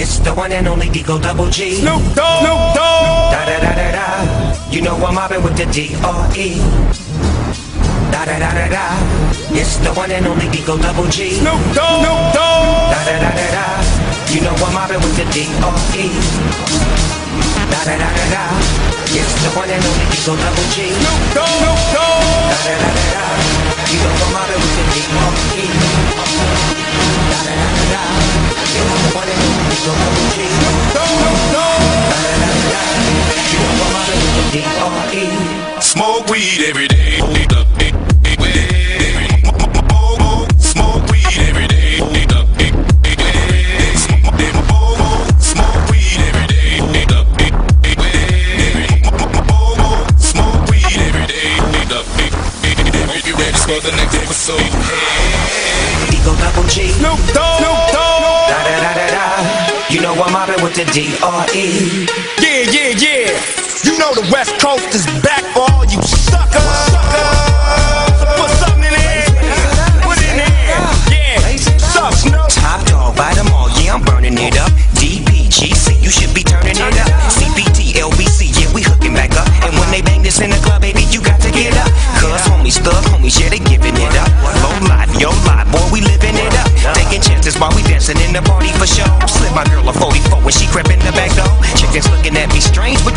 It's the one and only D-O Double G. Snoop Dogg. Snoop Dogg. Da da da da da. You know I'm mobbing with the D-R-E. Da da da da da. It's the one and only D-O Double G. Snoop Dogg. Snoop Dogg. Da da da da da. You know I'm mobbing with the D-R-E. Da da da da da. It's the one and only Digo Double G. Snoop Dogg. Snoop Dogg. G. Snoop Dogg. Snoop Dogg. Da da da da da. You know I'm mobbing with the D-R-E. Yeah, yeah, yeah. You know the West Coast is back for all you suckers. Put something in there. Put it in there. Yeah. Sup, Snoop? Top dog by them all, yeah, I'm burning it up.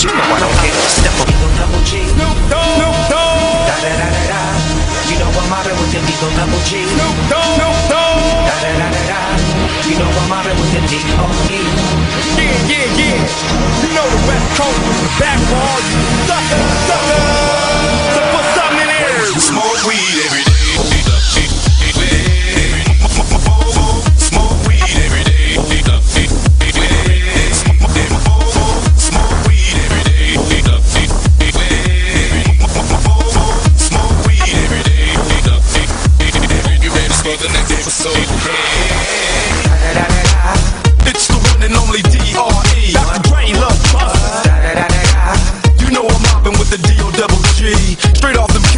You know I don't care. Step up, double G. Snoop Dogg. Snoop Dogg. Da da da da da. You know I'm mobbing with the D-O double G. Snoop Dogg. Snoop Dogg. Da da da da da. You know I'm mobbing with the D-O-E. Yeah, yeah, yeah. You know the West Coast is back for all you suckers. Suckers. So put something in there. Smoke weed every day.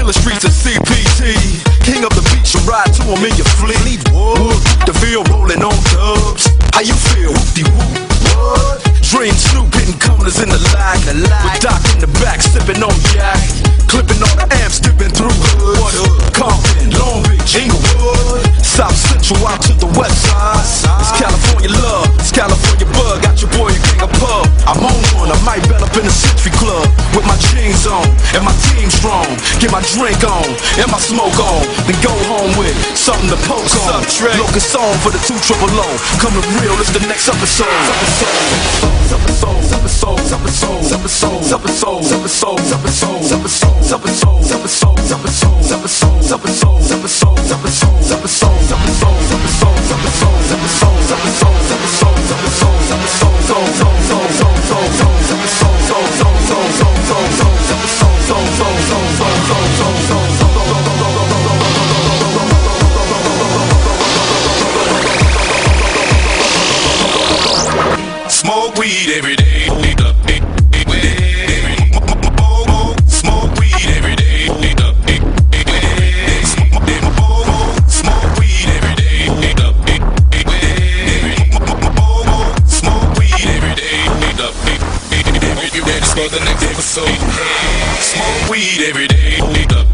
Killer streets of CPT. King of the beach, you ride to him in your fleet. Wood, the field rolling on dubs. How you feel? Whoop-de-whoop. What? Dream Snoop hitting corners in the lag. With Doc in the back, sipping on yak. Clipping all the amps, dipping through hood. Compton, Long Beach, Inglewood. South Central out to the west side. Up in the Century Club. With my jeans on, and my team strong. Get my drink on, and my smoke on. Then go home with something to poke on. Locust song for the two triple O. Coming real, it's the next episode. Episode, episode, episode, episode, episode, episode, episode, episode, episode, episode, episode, episode, episode, episode, episode, episode, episode, episode, smoke weed every day. Hold up, smoke weed every day. Smoke weed every day. Smoke weed every day. You're ready for the next episode. Smoke weed every day. Hold up.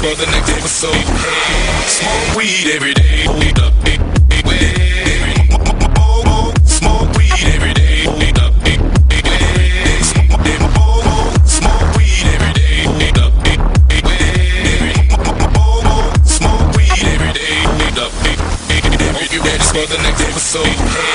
For the next episode. Hey, smoke weed every day. Hold up, big, big, Smoke weed every day. Smoke weed every day. Smoke weed every day. For the next episode.